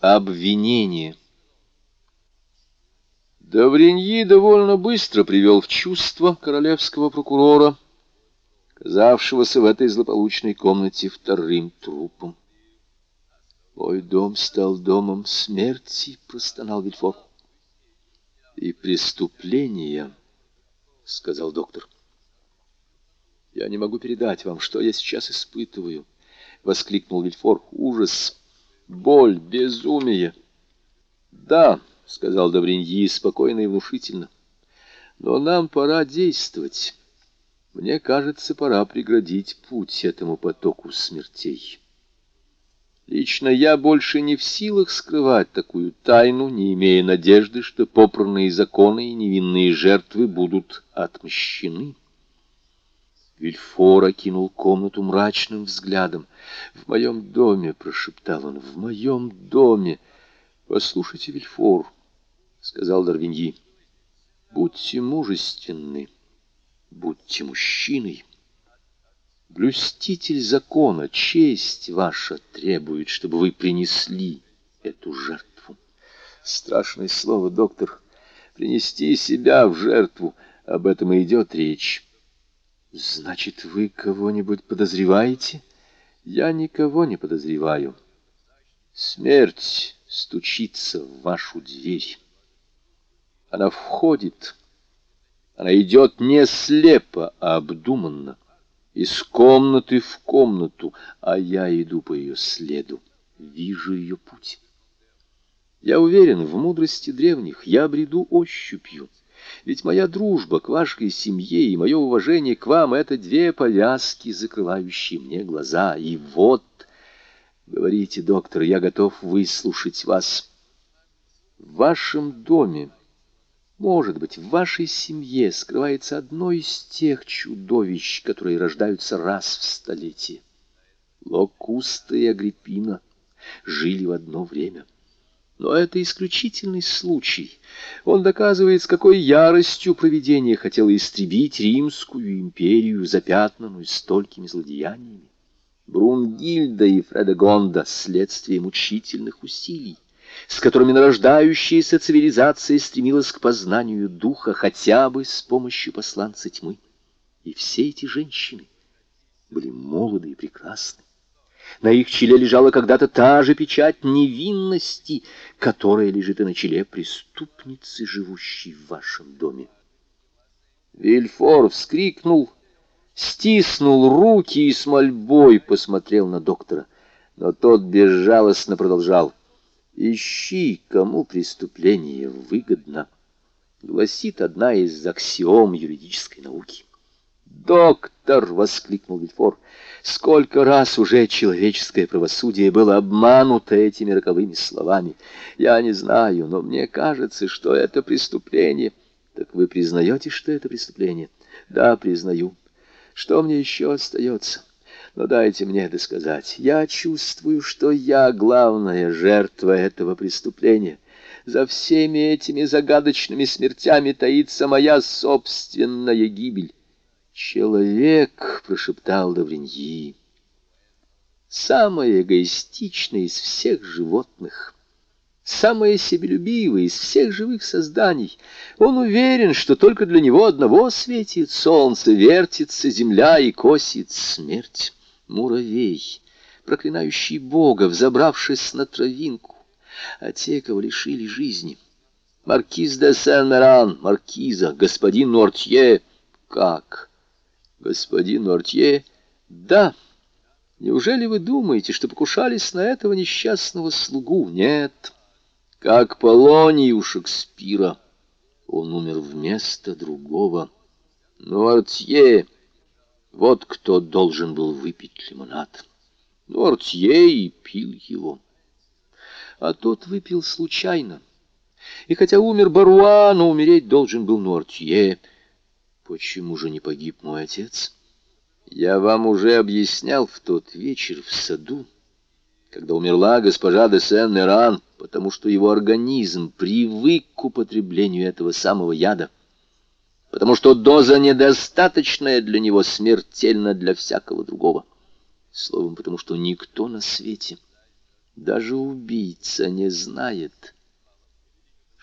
Обвинение. Давриньи довольно быстро привел в чувство королевского прокурора, казавшегося в этой злополучной комнате вторым трупом. «Мой дом стал домом смерти», — простонал Вильфор. «И преступления», — сказал доктор. «Я не могу передать вам, что я сейчас испытываю», — воскликнул Вильфор. «Ужас!» Боль, безумие. Да, сказал Давриньи спокойно и внушительно. Но нам пора действовать. Мне кажется, пора преградить путь этому потоку смертей. Лично я больше не в силах скрывать такую тайну, не имея надежды, что попранные законы и невинные жертвы будут отмщены. Вильфор окинул комнату мрачным взглядом. «В моем доме», — прошептал он, — «в моем доме». «Послушайте, Вильфор», — сказал Дарвиньи, — «будьте мужественны, будьте мужчиной. Блюститель закона, честь ваша требует, чтобы вы принесли эту жертву». Страшное слово, доктор, принести себя в жертву, об этом и идет речь. Значит, вы кого-нибудь подозреваете? Я никого не подозреваю. Смерть стучится в вашу дверь. Она входит. Она идет не слепо, а обдуманно. Из комнаты в комнату, а я иду по ее следу. Вижу ее путь. Я уверен в мудрости древних. Я бреду ощупью. Ведь моя дружба к вашей семье и мое уважение к вам — это две повязки, закрывающие мне глаза. И вот, говорите, доктор, я готов выслушать вас. В вашем доме, может быть, в вашей семье скрывается одно из тех чудовищ, которые рождаются раз в столетие. Локуста и Агриппина жили в одно время. Но это исключительный случай. Он доказывает, с какой яростью провидение хотело истребить Римскую империю, запятнанную столькими злодеяниями. Брунгильда и Фредегонда — следствие мучительных усилий, с которыми нарождающаяся цивилизация стремилась к познанию духа хотя бы с помощью посланца тьмы. И все эти женщины были молоды и прекрасны. На их челе лежала когда-то та же печать невинности, которая лежит и на челе преступницы, живущей в вашем доме. Вильфор вскрикнул, стиснул руки и с мольбой посмотрел на доктора. Но тот безжалостно продолжал. «Ищи, кому преступление выгодно», — гласит одна из аксиом юридической науки. «Доктор!» — воскликнул Вильфор. «Сколько раз уже человеческое правосудие было обмануто этими роковыми словами. Я не знаю, но мне кажется, что это преступление». «Так вы признаете, что это преступление?» «Да, признаю. Что мне еще остается?» Но дайте мне досказать. Я чувствую, что я главная жертва этого преступления. За всеми этими загадочными смертями таится моя собственная гибель. «Человек», — прошептал Давриньи, — «самое эгоистичное из всех животных» самое себелюбивое из всех живых созданий. Он уверен, что только для него одного светит солнце, вертится земля и косит смерть. Муравей, проклинающий Бога, взобравшись на травинку, а те, кого лишили жизни. Маркиз де Сен-Меран, маркиза, господин Нортье. Как? Господин Нортье? Да. Неужели вы думаете, что покушались на этого несчастного слугу? Нет. Как Полоний у Шекспира. Он умер вместо другого. Нортье. Вот кто должен был выпить лимонад. Нортье и пил его. А тот выпил случайно. И хотя умер Баруа, но умереть должен был Нортье. Почему же не погиб мой отец? Я вам уже объяснял в тот вечер в саду, когда умерла госпожа де Сен-Меран, потому что его организм привык к употреблению этого самого яда, потому что доза недостаточная для него смертельна для всякого другого. Словом, потому что никто на свете Даже убийца не знает,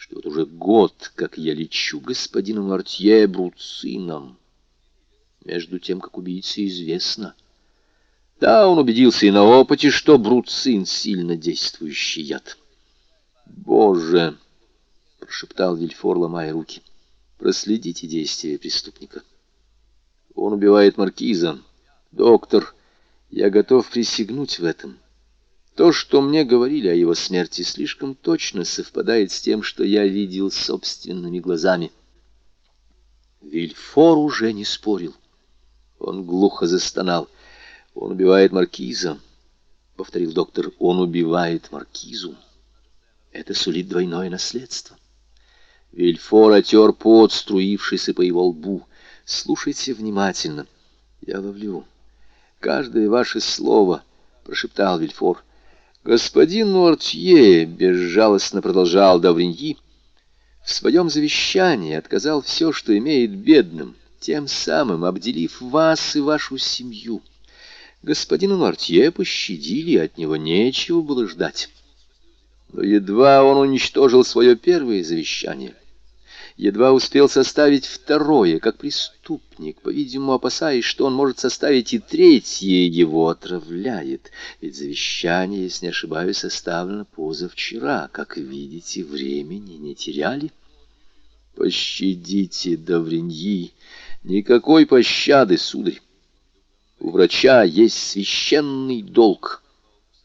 что вот уже год, как я лечу господину Мартье Бруцином, между тем, как убийце известно. Да, он убедился и на опыте, что Бруцин — сильно действующий яд. «Боже!» — прошептал Вильфор, ломая руки. «Проследите действия преступника. Он убивает маркиза. Доктор, я готов присягнуть в этом». То, что мне говорили о его смерти, слишком точно совпадает с тем, что я видел собственными глазами. Вильфор уже не спорил. Он глухо застонал. «Он убивает маркиза», — повторил доктор. «Он убивает маркизу. Это сулит двойное наследство». Вильфор отер пот, струившийся по его лбу. «Слушайте внимательно. Я ловлю. Каждое ваше слово», — прошептал Вильфор. Господин Нуартье, безжалостно продолжал Давриньи, в своем завещании отказал все, что имеет бедным, тем самым обделив вас и вашу семью. Господина Нуартье пощадили, от него нечего было ждать. Но едва он уничтожил свое первое завещание — едва успел составить второе, как преступник, по-видимому, опасаясь, что он может составить и третье, его отравляет. Ведь завещание, если не ошибаюсь, составлено позавчера. Как видите, времени не теряли. Пощадите, Давриньи, никакой пощады, сударь. У врача есть священный долг,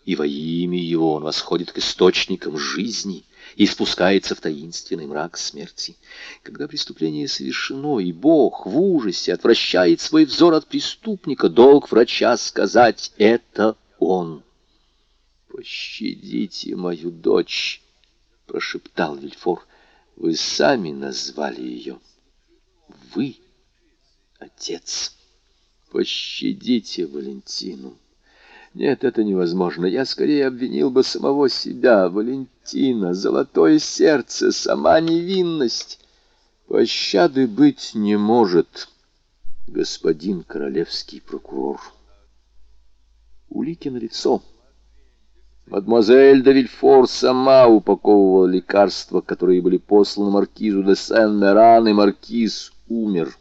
и во имя его он восходит к источникам жизни — и спускается в таинственный мрак смерти. Когда преступление совершено, и Бог в ужасе отвращает свой взор от преступника, долг врача сказать «это он». «Пощадите мою дочь», — прошептал Вильфор. «Вы сами назвали ее. Вы, отец. Пощадите Валентину». Нет, это невозможно. Я скорее обвинил бы самого себя, Валентина, золотое сердце, сама невинность. Пощады быть не может, господин королевский прокурор. Улики на лицо. Мадемуазель де Вильфор сама упаковывала лекарства, которые были посланы маркизу де Сен-Меран, и маркиз умер.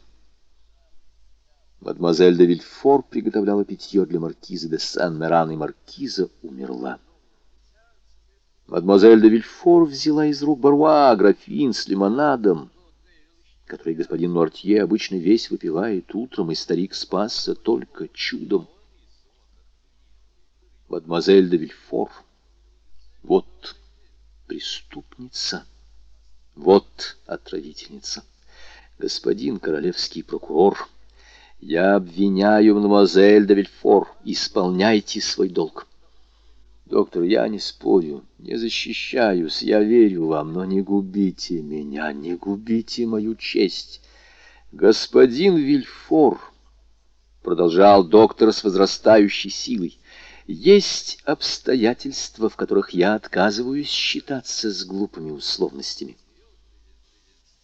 Мадемуазель де Вильфор приготовляла питье для маркизы де Сан-Меран, и маркиза умерла. Мадемуазель де Вильфор взяла из рук Баруа графин с лимонадом, который господин Нуартье обычно весь выпивает утром, и старик спасся только чудом. Мадемуазель де Вильфор, вот преступница, вот отравительница. Господин королевский прокурор — я обвиняю мадемуазель де Вильфор. Исполняйте свой долг. Доктор, я не спорю, не защищаюсь, я верю вам, но не губите меня, не губите мою честь. Господин Вильфор, продолжал доктор с возрастающей силой, есть обстоятельства, в которых я отказываюсь считаться с глупыми условностями.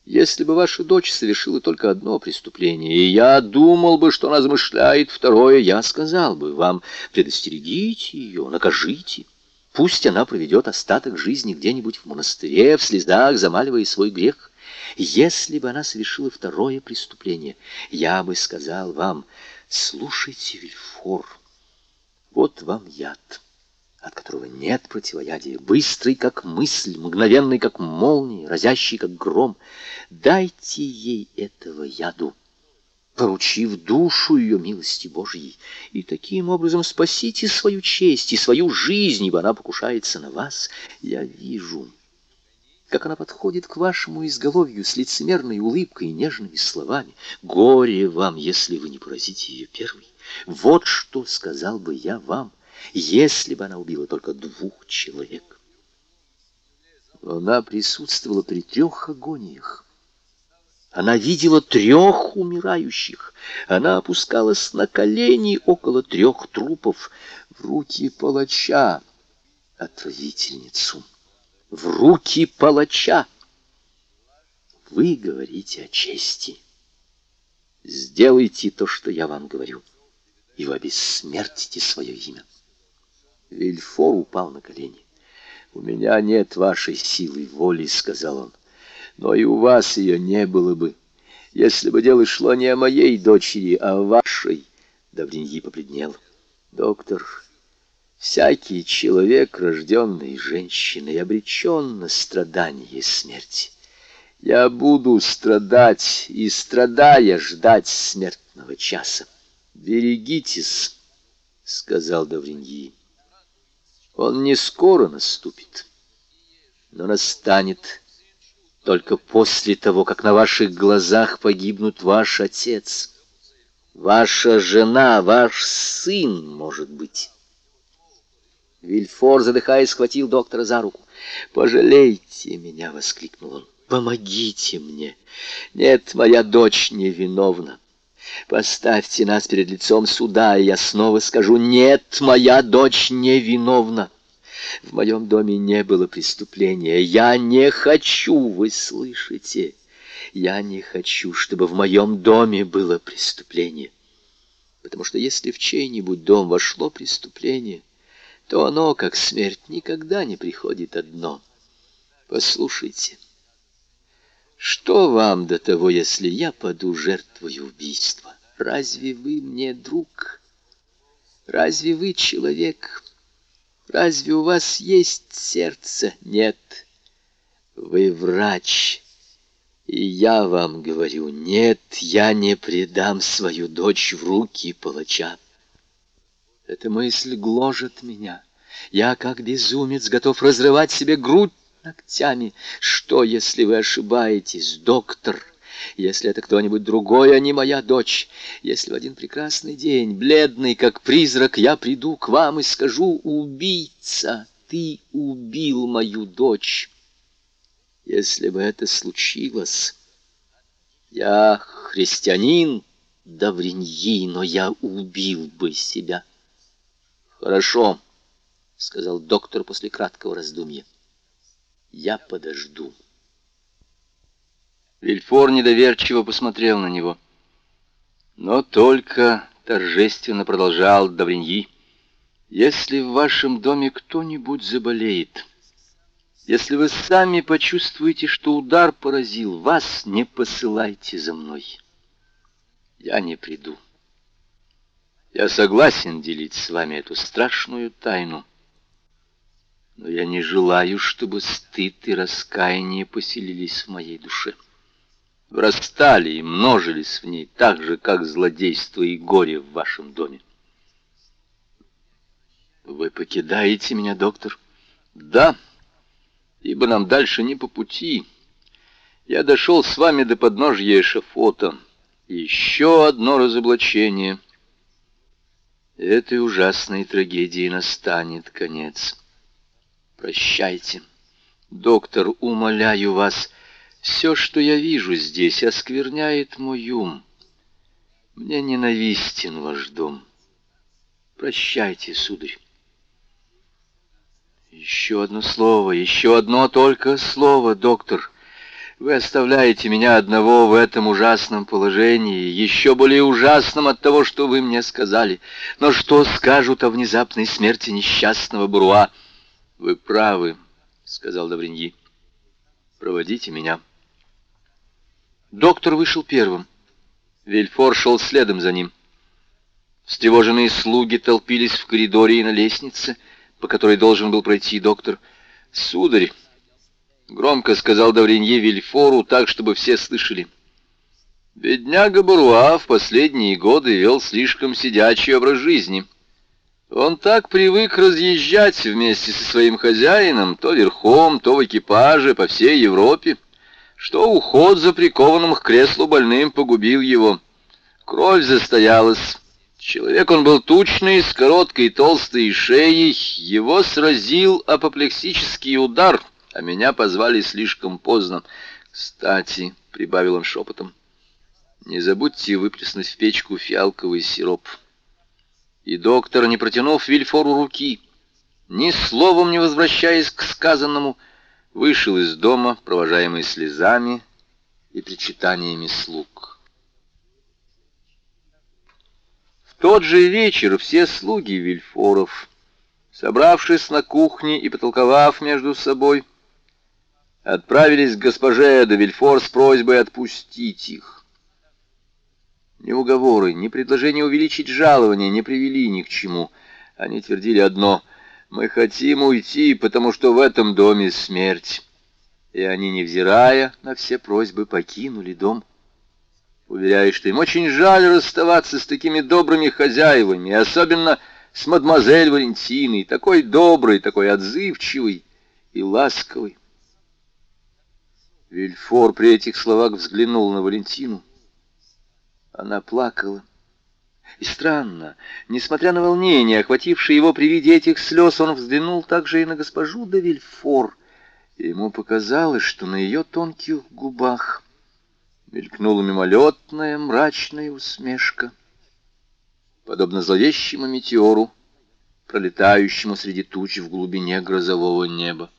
Если бы ваша дочь совершила только одно преступление, и я думал бы, что она замышляет второе, я сказал бы вам, предостерегите ее, накажите. Пусть она проведет остаток жизни где-нибудь в монастыре, в слезах, замаливая свой грех. Если бы она совершила второе преступление, я бы сказал вам, слушайте, Вильфор, вот вам яд от которого нет противоядия, быстрый, как мысль, мгновенный, как молния, разящий, как гром. Дайте ей этого яду, поручив душу ее милости Божьей, и таким образом спасите свою честь и свою жизнь, ибо она покушается на вас. Я вижу, как она подходит к вашему изголовью с лицемерной улыбкой и нежными словами. Горе вам, если вы не поразите ее первой. Вот что сказал бы я вам, если бы она убила только двух человек. она присутствовала при трех агониях. Она видела трех умирающих. Она опускалась на колени около трех трупов в руки палача, отравительницу, в руки палача. Вы говорите о чести. Сделайте то, что я вам говорю, и вы обессмертите свое имя. Вильфор упал на колени. «У меня нет вашей силы воли», — сказал он. «Но и у вас ее не было бы, если бы дело шло не о моей дочери, а о вашей». Давриньи побледнел. «Доктор, всякий человек, рожденный женщиной, обречен на страдания и смерть. Я буду страдать и, страдая, ждать смертного часа. Берегитесь, — сказал Давриньи. Он не скоро наступит, но настанет только после того, как на ваших глазах погибнут ваш отец, ваша жена, ваш сын, может быть. Вильфор, задыхаясь, схватил доктора за руку. «Пожалейте меня!» — воскликнул он. «Помогите мне! Нет, моя дочь невиновна!» Поставьте нас перед лицом суда, и я снова скажу, нет, моя дочь невиновна. В моем доме не было преступления. Я не хочу, вы слышите? Я не хочу, чтобы в моем доме было преступление. Потому что если в чей-нибудь дом вошло преступление, то оно, как смерть, никогда не приходит одно. Послушайте. Что вам до того, если я паду жертвой убийства? Разве вы мне друг? Разве вы человек? Разве у вас есть сердце? Нет. Вы врач. И я вам говорю, нет, я не предам свою дочь в руки палача. Эта мысль гложет меня. Я, как безумец, готов разрывать себе грудь ногтями. Что, если вы ошибаетесь, доктор? Если это кто-нибудь другой, а не моя дочь? Если в один прекрасный день, бледный, как призрак, я приду к вам и скажу, убийца, ты убил мою дочь. Если бы это случилось, я христианин, Давриньи, но я убил бы себя. Хорошо, — сказал доктор после краткого раздумья. Я подожду. Вильфор недоверчиво посмотрел на него. Но только торжественно продолжал Давриньи. Если в вашем доме кто-нибудь заболеет, если вы сами почувствуете, что удар поразил вас, не посылайте за мной. Я не приду. Я согласен делить с вами эту страшную тайну но я не желаю, чтобы стыд и раскаяние поселились в моей душе. Врастали и множились в ней так же, как злодейство и горе в вашем доме. Вы покидаете меня, доктор? Да, ибо нам дальше не по пути. Я дошел с вами до подножья эшафота. Еще одно разоблачение. Этой ужасной трагедии настанет конец. Прощайте. Доктор, умоляю вас, все, что я вижу здесь, оскверняет мой ум. Мне ненавистен ваш дом. Прощайте, сударь. Еще одно слово, еще одно только слово, доктор. Вы оставляете меня одного в этом ужасном положении, еще более ужасном от того, что вы мне сказали. Но что скажут о внезапной смерти несчастного Бруа? «Вы правы», — сказал Давриньи. «Проводите меня». Доктор вышел первым. Вильфор шел следом за ним. Встревоженные слуги толпились в коридоре и на лестнице, по которой должен был пройти доктор. «Сударь», — громко сказал Давринье Вильфору, так, чтобы все слышали, — «бедняга Баруа в последние годы вел слишком сидячий образ жизни». Он так привык разъезжать вместе со своим хозяином, то верхом, то в экипаже по всей Европе, что уход за прикованным к креслу больным погубил его. Кровь застоялась. Человек он был тучный, с короткой толстой шеей. Его сразил апоплексический удар, а меня позвали слишком поздно. «Кстати», — прибавил он шепотом, — «не забудьте выплеснуть в печку фиалковый сироп» и доктор, не протянув Вильфору руки, ни словом не возвращаясь к сказанному, вышел из дома, провожаемый слезами и причитаниями слуг. В тот же вечер все слуги Вильфоров Собравшись на кухне и потолковав между собой, отправились к госпоже де Вильфор с просьбой отпустить их. Ни уговоры, ни предложение увеличить жалование не привели ни к чему. Они твердили одно — «Мы хотим уйти, потому что в этом доме смерть». И они, невзирая на все просьбы, покинули дом. Уверяя, что им очень жаль расставаться с такими добрыми хозяевами, особенно с мадемуазель Валентиной, такой доброй, такой отзывчивой и ласковой. Вильфор при этих словах взглянул на Валентину. Она плакала. И странно, несмотря на волнение, охватившее его при виде этих слез, он взглянул также и на госпожу де Вильфор. Ему показалось, что на ее тонких губах мелькнула мимолетная мрачная усмешка, подобно зловещему метеору, пролетающему среди туч в глубине грозового неба.